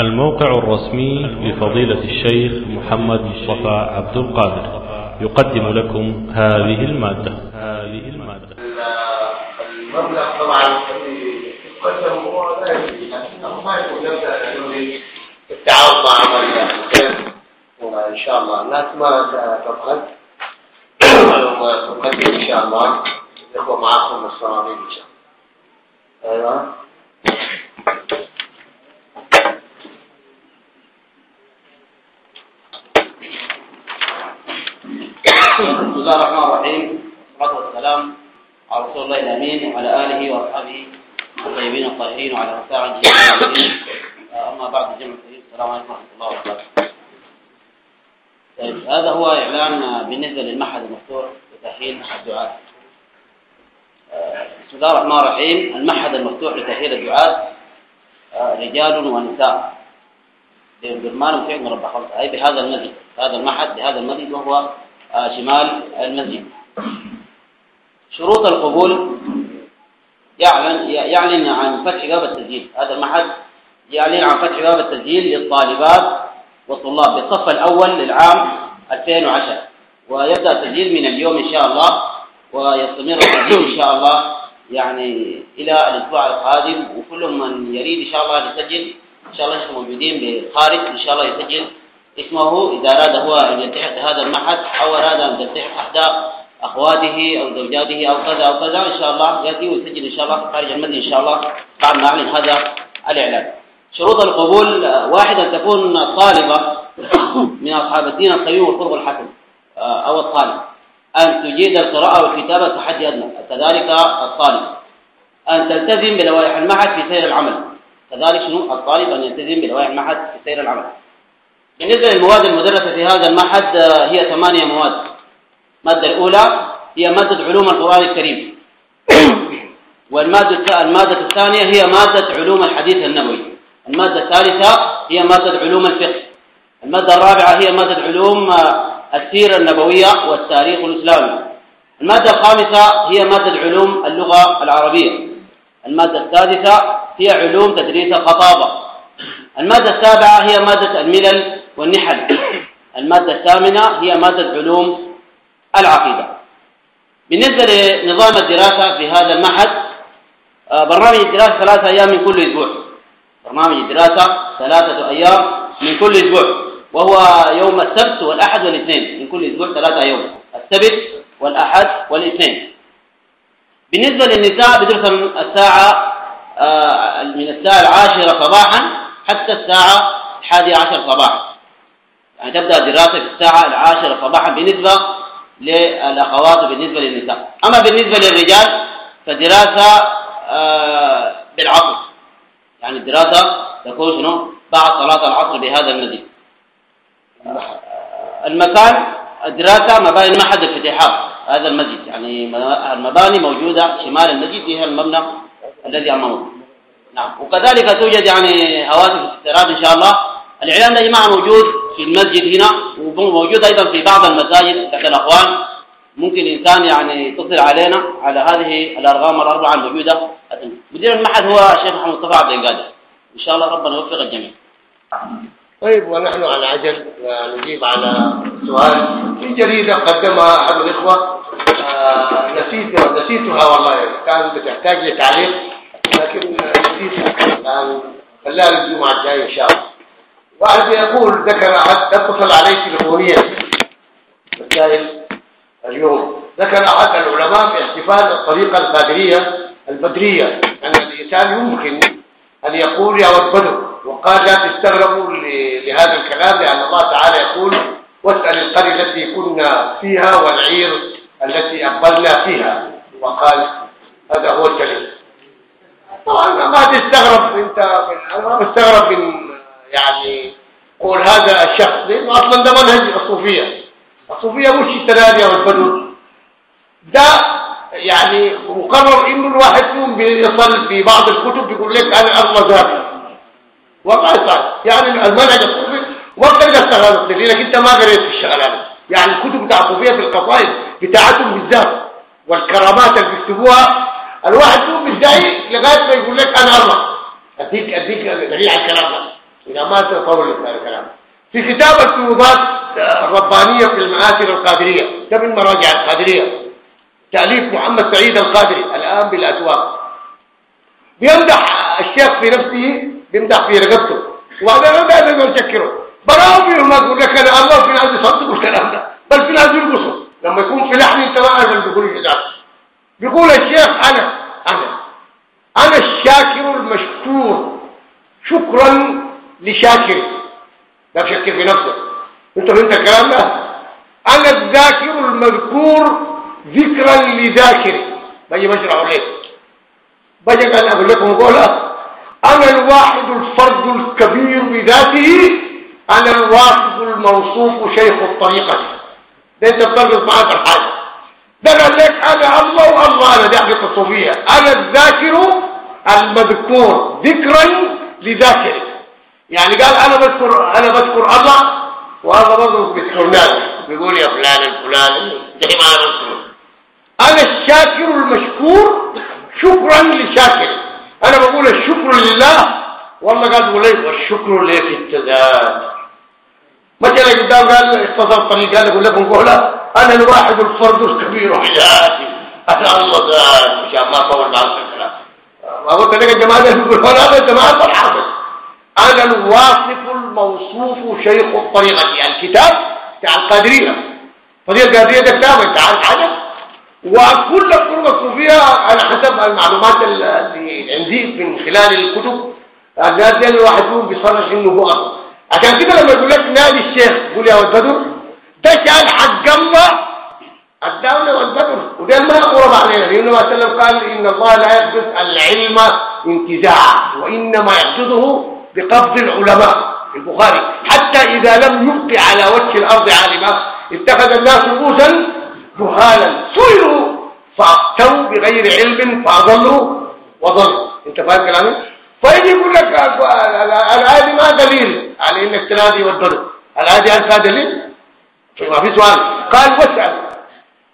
الموقع الرسمي لفضيلة الشيخ محمد مصطفى عبد القادر. يقدم لكم هذه المادة. هذه المادة المبلغ طبعا يقدم هو لا يجري لكنه ما يكون يبدأ التعاون مع عمل الخير ان شاء الله الناس ما تبخل تقدم ان شاء الله الاخوه معكم الصناديق إن شاء الله. أيوه بسم الله الرحمن الرحيم. والصلاة والسلام على رسول الله الأمين وعلى آله وأصحابه الطيبين الطاهرين وعلى مساعد الجميع أما بعد الجمع الكريم السلام عليكم ورحمة الله وبركاته. طيب هذا هو إعلان بالنسبة للمعهد المفتوح لتأهيل الدعاة. بسم الله الرحمن الرحيم. المعهد المفتوح لتأهيل الدعاة رجال ونساء. برمان وفيق مربع خمسة أي بهذا المسجد هذا المعهد بهذا المسجد وهو شمال المسجد. شروط القبول يعلن يعلن عن فتح باب التسجيل. هذا المعهد يعلن عن فتح باب التسجيل للطالبات والطلاب بالصف الأول للعام 2010 ويبدأ التسجيل من اليوم إن شاء الله ويستمر التسجيل إن شاء الله يعني إلى الأسبوع القادم. وكل من يريد إن شاء الله يسجل إن شاء الله نحن موجودين بالخارج إن شاء الله يسجل. اسمه إذا أراد هو أن يلتحق بهذا المعهد أو أراد أن تلتحق أحدى أخواته أو زوجاته أو كذا أو كذا إن شاء الله يأتي ويسجل إن شاء الله خارج المدينة إن شاء الله بعد ما أعلن هذا الإعلان. شروط القبول واحد أن تكون طالبة من أصحاب الدين القيوم والقرب الحسن أو الطالب. أن تجيد القراءة والكتابة تحدي أدنى كذلك الطالب. أن تلتزم بلوائح المعهد في سير العمل كذلك شنو؟ الطالب أن يلتزم بلوائح المعهد في سير العمل. بالنسبة للمواد المدرسة في هذا المعهد هي ثمانية مواد. المادة الأولى هي مادة علوم القرآن الكريم. والمادة المادة الثانية هي مادة علوم الحديث النبوي. المادة الثالثة هي مادة علوم الفقه. المادة الرابعة هي مادة علوم السيرة النبوية والتاريخ الإسلامي. المادة الخامسة هي مادة علوم اللغة العربية. المادة السادسة هي علوم تدريس الخطابة. المادة السابعة هي مادة الملل والنحل. المادة الثامنة هي مادة علوم العقيدة. بالنسبة لنظام الدراسة في هذا المعهد برنامج الدراسة ثلاثة أيام من كل أسبوع. برنامج الدراسة ثلاثة أيام من كل أسبوع. وهو يوم السبت والأحد والاثنين. من كل أسبوع ثلاثة يوم السبت والأحد والاثنين. بالنسبة للنساء بدرس الساعة من الساعة العاشرة صباحا حتى الساعة الحادية عشر صباحا. تبدأ الدراسة في الساعة العاشرة صباحا بالنسبة للأخوات وبالنسبة للنساء. أما بالنسبة للرجال فالدراسة بالعصر. يعني الدراسة تكون شنو؟ بعد صلاة العصر بهذا المسجد المكان الدراسة مباني معهد الفتيحات هذا المسجد. يعني المباني موجودة شمال المسجد فيها المبنى الذي أمامه. نعم. وكذلك توجد يعني هواتف استيراد إن شاء الله. الإعلان ده يا جماعة موجود. في المسجد هنا وموجود أيضا في بعض المساجد. لدى الأخوان ممكن إنسان يعني يتصل علينا على هذه الأرقام الأربعة الموجودة. مدير المعهد هو الشيخ محمد مصطفى عبد القادر. إن شاء الله ربنا يوفق الجميع. طيب ونحن على عجل نجيب على سؤال في جريدة قدمها أحد الإخوة. نسيت نسيتها والله. كانت بتحتاج لتعليق لكن نسيتها الآن خلاها الجمعة الجاية إن شاء الله. واحد يقول ذكر أحد اتصل عليه تلفونيا رسائل اليوم ذكر أحد العلماء في احتفال الطريقة القادرية البدرية أن الإنسان يمكن أن يقول يا بدر وقال لا تستغربوا لهذا الكلام لأن الله تعالى يقول واسأل القرية التي كنا فيها والعير التي أقبلنا فيها. وقال هذا هو الكلام. طبعا ما تستغرب أنت أنا ما بستغرب من يعني قول هذا الشخص لأنه أصلا ده منهج الصوفية. الصوفية مش التنادي أو البدو ده يعني مقرر إنه الواحد فيهم بيصل في بعض الكتب بيقول لك أنا الله ذاتي والله صح يعني المنهج الصوفي ما بتقدر تشتغل لأنك أنت ما قريت في الشغلانه يعني الكتب بتاع الصوفية في القصائد بتاعتهم بالذات والكرامات اللي بيكتبوها الواحد فيهم بيدعي لغاية ما يقول لك أنا الله اديك أديك دليل على الكلام ده. إذا ما تطول هذا الكلام. في كتاب الفيوضات الربانية في المآثر القادرية من مراجع القادرية تأليف محمد سعيد القادري الآن بالأسواق. بيمدح الشيخ في نفسه بيمدح في رقبته. وهذا ما دائما يشكره براو فيهم ما يقول لك أنا الله في ناس يصدقوا الكلام ده بل في ناس يرقصوا لما يكون في لحن انت ما عارف بيقول كده بيقول الشيخ أنا أنا أنا الشاكر المشكور. شكرا لشاكر لا تشكر في نفسك. انت فهمت الكلام ده؟ أنا الذاكر المذكور ذكرا لذاكر بجي بشرح عليك بجي قال أقول لكم قولها أنا الواحد الفرد الكبير بذاته. أنا الواحد الموصوف شيخ الطريقة. ده أنت بتربط معاه في الحاجة. ده قال لك أنا الله والله أنا دي حقيقة الصوفية. أنا الذاكر المذكور ذكرا لذاكر يعني قال أنا بذكر أنا بذكر الله وهذا برضه بيذكر ناس. بيقول يا فلان الفلاني زي ما أنا بذكر أنا الشاكر المشكور شكرا لشاكر أنا بقول الشكر لله والله قال لي والشكر لك التزاد مثلا قدام قال اختصر قال أقول لكم قولا أنا الواحد الفرد الكبير حياتي. أنا الله ذات مشان ما طول معك الكلام. وقلت لك الجماعه يقول هذا الجماعه الحافظ. أنا الواصف الموصوف شيخ الطريقة. يعني الكتاب بتاع القادريه فدي القادرية ده كتاب انت عارف حاجة؟ وكل الطرق الصوفية على حسب المعلومات اللي عندي من خلال الكتب. الناس دي الواحد فيهم بيصرح إنه هو أصل. عشان كده لما يقول لك نادي الشيخ يقول يا ولد بدر ده كان حق الله الدولة والبدر وده ما قرب علينا. لأنه ما سلم قال إن الله لا يقبض العلم انتزاعا وإنما يقبضه بقبض العلماء البخاري. حتى إذا لم يبق على وجه الأرض عالما اتخذ الناس رؤوسا جهالا. سئلوا فافتوا بغير علم فأضلوا وضلوا. انت فاهم كلامي؟ فيجي يقول لك الآية ما دليل. على إنك تنادي والضرب الآية هل دليل؟ ما في سؤال. قال واسأل.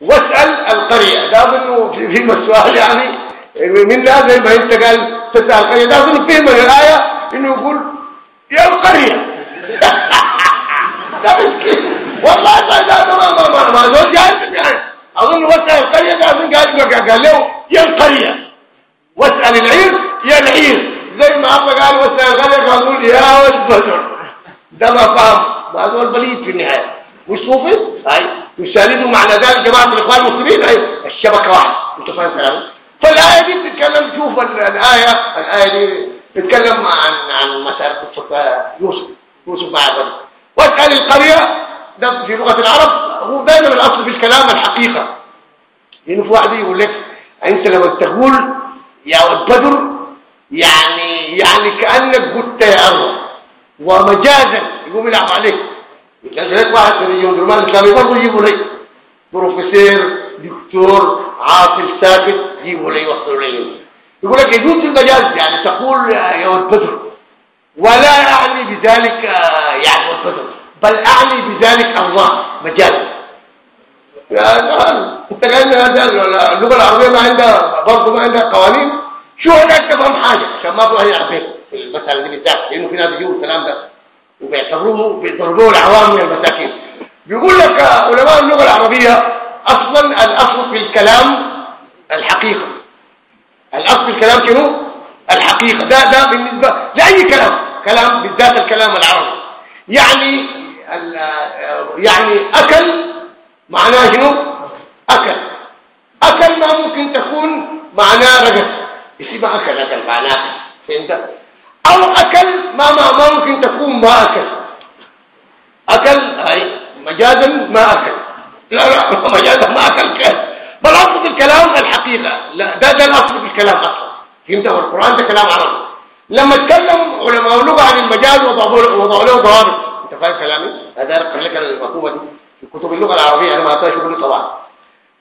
واسأل القرية. ده انه في السؤال يعني. من لا زي ما أنت قال تسأل القرية. ده انه فهم الآية. إنه يقول يا القرية. ده مسكين. والله ده ما ما ما ما زول جاهز يعني أظن واسال القرية ده أظن قال قال له يا القرية. واسال العير يا العير. زي ما الله قال واسال القرية قالوا يا والبدر ده ما فهم. ما زول بليد في النهاية. مش صوفي؟ أي. يساندوا معنى ذلك جماعة الإخوان المسلمين؟ أي. الشبكة واحدة. انت فاهم فالآية دي بتتكلم شوف الآية. الآية دي بتتكلم عن عن مسألة قصه يوسف يوسف مع بدر واسال القرية ده في لغة العرب هو دائما الأصل في الكلام الحقيقة. لأنه في واحد يقول لك أنت لما تقول يا بدر يعني يعني كأنك قلت يا الله ومجازا يقوم يلعب عليك. لك واحد من درمان الإسلامي برضه يجيبوا لي؟ بروفيسور دكتور عاطل ساكت يجيبوا لي وصلوا لي. يقول لك يجوز المجاز يعني تقول يا بدر ولا يعني بذلك يعني بدر بل أعني بذلك الله مجال يا أنت قال اللغة العربية ما عندها برضه ما عندها قوانين؟ شو هناك تفهم حاجة؟ عشان ما تروح يعرف المسألة دي بالذات لأنه في ناس يجيبوا الكلام ده وبيعتبروه بيضربوه العوام من المساكين. بيقول لك علماء اللغة العربية أصلا الأصل في الكلام الحقيقة. الأصل الكلام شنو؟ الحقيقة. ده ده بالنسبة لأي كلام. كلام بالذات الكلام العربي. يعني يعني أكل معناه شنو؟ أكل. أكل ما ممكن تكون معناه رجس اسمها أكل؟ أكل معناه فهمت؟ أو أكل ما ما ما ممكن تكون ما أكل. أكل هاي مجازا ما أكل. لا لا مجازا ما أكل. بل أصل الكلام الحقيقة. لا ده ده الأصل في الكلام أصلا. فهمت والقرآن ده كلام عربي. لما تكلم علماء اللغة عن المجاز وضعوا له ضوابط. أنت فاهم كلامي؟ هذا اقرا لك المفهومه دي. في كتب اللغة العربية أنا ما اعطيها شغل طبعا.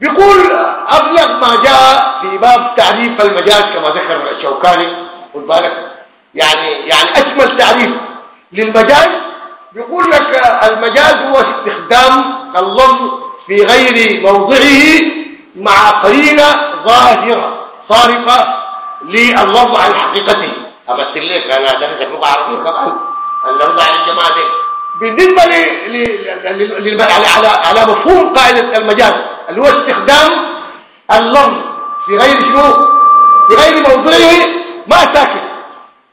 بيقول ابلغ ما جاء في باب تعريف المجاز كما ذكر الشوكاني. خد بالك. يعني يعني أجمل تعريف للمجاز. بيقول لك المجاز هو استخدام اللفظ في غير موضعه مع قرينه ظاهرة صارفة لللفظ عن حقيقته امثل لك أنا درست لغه عربيه طبعا. يعني الجماعة دي. بالنسبة ل على على على مفهوم قاعدة المجاز اللي هو استخدام اللفظ في غير شنو؟ في غير موضوعه ما ساكت.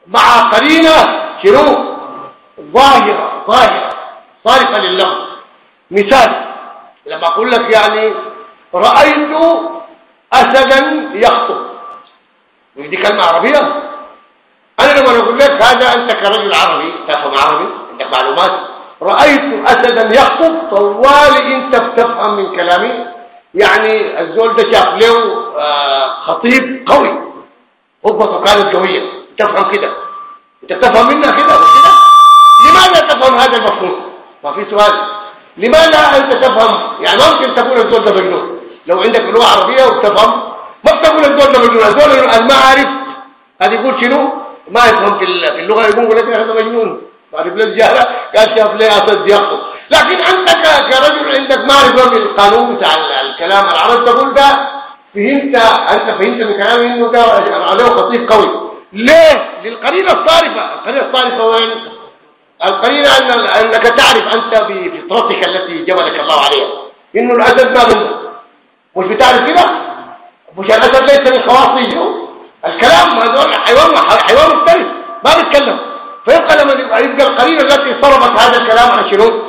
مع قرينه شنو؟ ظاهرة ظاهرة صارفة لللفظ مثال لما أقول لك يعني رأيت أسدا يخطب. ودي كلمة عربية. أنا لما أقول لك هذا أنت كرجل عربي تفهم عربي عندك معلومات. رأيت أسدا يخطب طوالي انت بتفهم من كلامي. يعني الزول ده شاف له آه، خطيب قوي. خطبته كانت قوية. تفهم كده. أنت تفهم منها كده؟ وكده لماذا تفهم هذا المفهوم؟ ما في سؤال. لماذا أنت تفهم؟ يعني ممكن تقول الزول ده مجنون. لو عندك لغة عربية وتفهم ما بتقول الزول ده مجنون الزول المعارف هذا يقول شنو؟ ما يفهم في اللغة يقول لك هذا مجنون. بعد بلاد جهله قال شاف لي أسد يخطب لكن أنت كرجل عندك معرفه بالقانون بتاع الكلام العربي تقول ده فهمت أنت فهمت من كلامي إنه ده عليه خطيب قوي. ليه؟ للقرينة الصارفة. القرينة الصارفة وين؟ القرينة انك تعرف أنت بفطرتك التي جبلك الله عليها. إنه الأسد ما منه. مش بتعرف كده؟ مش الاسد ليس من خواص يجوا الكلام هذول حيوان حيوان مختلف ما بيتكلم فيبقى لما يبقى القرينة التي صرفت هذا الكلام عن شنو؟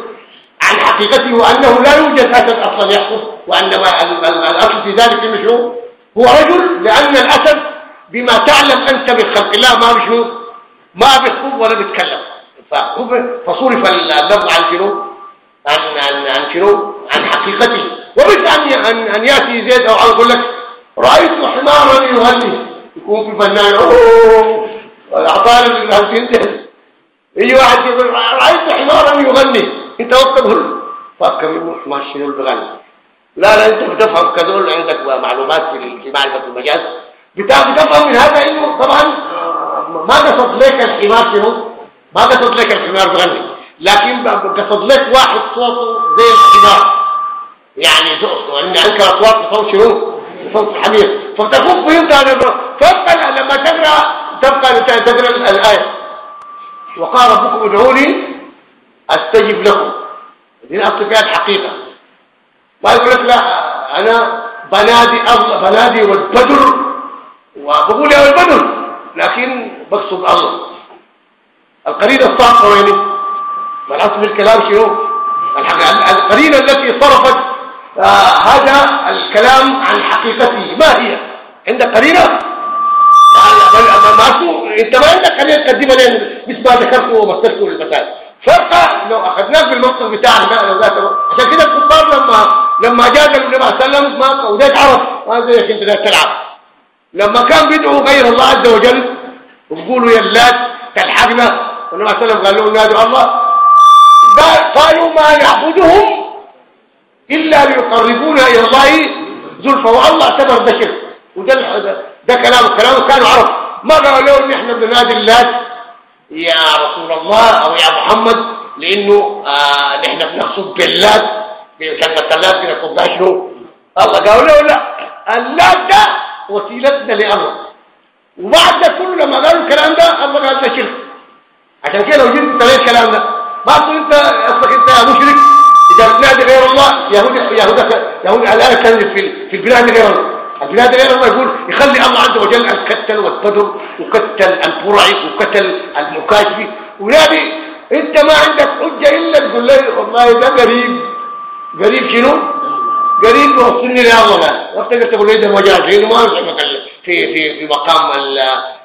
عن حقيقته وأنه لا يوجد أسد أصلا يحكم وأنما الأصل في ذلك شنو؟ هو رجل لأن الأسد بما تعلم أنت من خلق الله ما بشنو ما بيخطب ولا بيتكلم. فصرف اللفظ عن شنو؟ عن عن عن شنو؟ عن حقيقته. ومش أن أن يأتي زيد أو يقول لك رأيت حمارا يغني يكون في فنان أوه العطار اللي يجي واحد يقول رأيت حمارا يغني أنت وقت تقول فكر يقول؟ ما شنو البغل؟ لا لا أنت بتفهم كذول عندك معلومات في معرفه المجاز بتفهم من هذا إنه طبعا ما قصد لك الحمار شنو؟ ما قصد لك الحمار بغني لكن قصد لك واحد صوته زي الحمار. يعني إن انكر أصوات صوت شنو؟ صوت الحمير فتكون فهمت هذا فابقى لما تقرأ تبقى تقرأ الآية. وقال ربكم ادعوني أستجب لكم. دي أصل فيها الحقيقة. ما يقول لك لا أنا بنادي الله بنادي والبدر. وبقول يا البدر لكن بقصد الله. القرينة الصعبه وين ما الاصل في الكلام شنو؟ القرينة التي صرفت هذا الكلام عن حقيقته. ما هي؟ عندك قرينة؟ ما انت ما عندك قرينة تقدمها لأن مثل ما ذكرته ومثلته للمثال. فرقة لو أخذناه بالمنطق بتاعنا لو ذات عشان كده الكفار لما لما جادلوا النبي صلى الله عليه وسلم ما وذاك عرف ما زيك أنت تلعب. لما كان بيدعوا غير الله عز وجل وبيقولوا يا اللات تلحقنا والنبي صلى الله عليه وسلم قال لهم نادوا الله. قالوا ما نعبدهم إلا ليقربونا إلى الله زلفى. والله اعتبر ده شرك وده ده كلام كلامه كانوا عرف ما قالوا لهم إحنا بنادي اللات يا رسول الله أو يا محمد لأنه آه نحن بنقصد باللات بكلمه اللات بنقصد شنو؟ الله قالوا له لا. اللات ده وسيلتنا لله وبعد ده كله لما قالوا الكلام ده الله قال ده شرك. عشان كده لو جيت انت ليه الكلام ده ما تقول أنت اصلك أنت مشرك. اذا بتنادي غير الله. يهود يهود يهود الآن كان في في البلاد غير الله. البلاد غير الله يقول يخلي الله عز وجل الكتل والبدر وكتل البرعي وكتل المكاشفي. ونبي أنت ما عندك حجة إلا تقول لي والله ده قريب. قريب شنو؟ قريب وصلني لله لا وقت تقول لي ده مجاز لأنه ما في في في مقام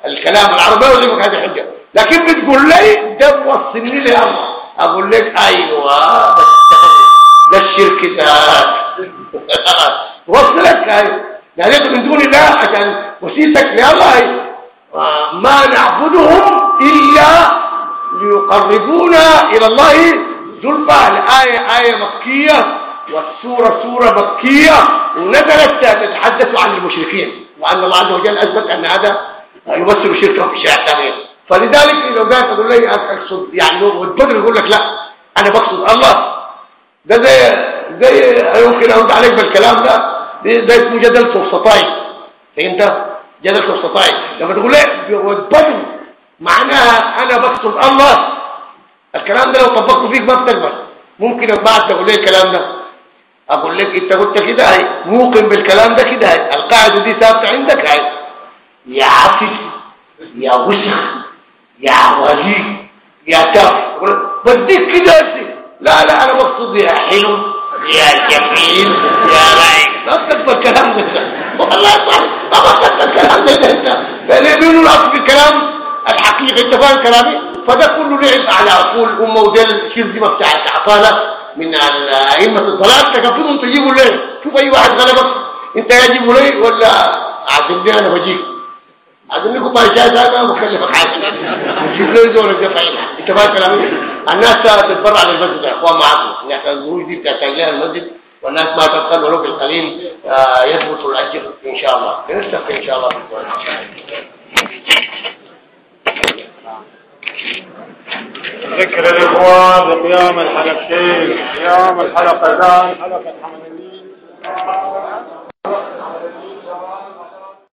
الكلام العربي ولا هذه حجة. لكن بتقول لي ده وصلني لله أقول لك أيوه بس ده الشرك ده. وصلك أيوه يعني من دون الله عشان وسيلتك لله ما نعبدهم إلا ليقربونا إلى الله. زلفى الآية آية مكية والسورة سورة مكية. ونزلت تتحدث عن المشركين وأن الله عز وجل أثبت أن هذا يمثل شركهم في شرع ثانية فلذلك لو جاء تقول لي أقصد يعني والبدر يقول لك لا أنا بقصد الله. ده زي زي يمكن أرد عليك بالكلام ده ده اسمه جدل فرصتين فهمت؟ جدل فرصتين لما تقول إيه والبدو معناها أنا بقصد الله. الكلام ده لو طبقته فيك ما بتقبل. ممكن بعد تقول لي الكلام ده؟ أقول لك أنت قلت كده هاي موقن بالكلام ده كده القاعدة دي ثابتة عندك هاي يا عفش يا وسخ يا وليد يا تاف بديك كده لا لا أنا مقصود يا حلو يا جميل يا رائع ما تكبر الكلام ده. والله صح ما تكبر الكلام ده. انت لأنه الاصل الكلام؟ الحقيقي انت فاهم كلامي. فده كله لعب على عقول أمة وده الشرذمه بتاعت عطاله من ائمه الضلال. تكفلهم تجيبوا ليه؟ شوف أي واحد غلبك. أنت يجيبوا ليه ولا عزم لي أنا بجيك عزم لكم بايشات أنا بكلفك حاجة شوف ليه زول الدفع فاهم كلامي. الناس تتبرع للمسجد يا إخوان معاكم الناس الظروف دي بتحتاج لها المسجد والناس ما تبخل ولو بالقليل آه، يثبت الأجر إن شاء الله. نستغفر إن شاء الله ذكر الإخوان بقيام الحلقتين قيام الحلقتان حلقة حمد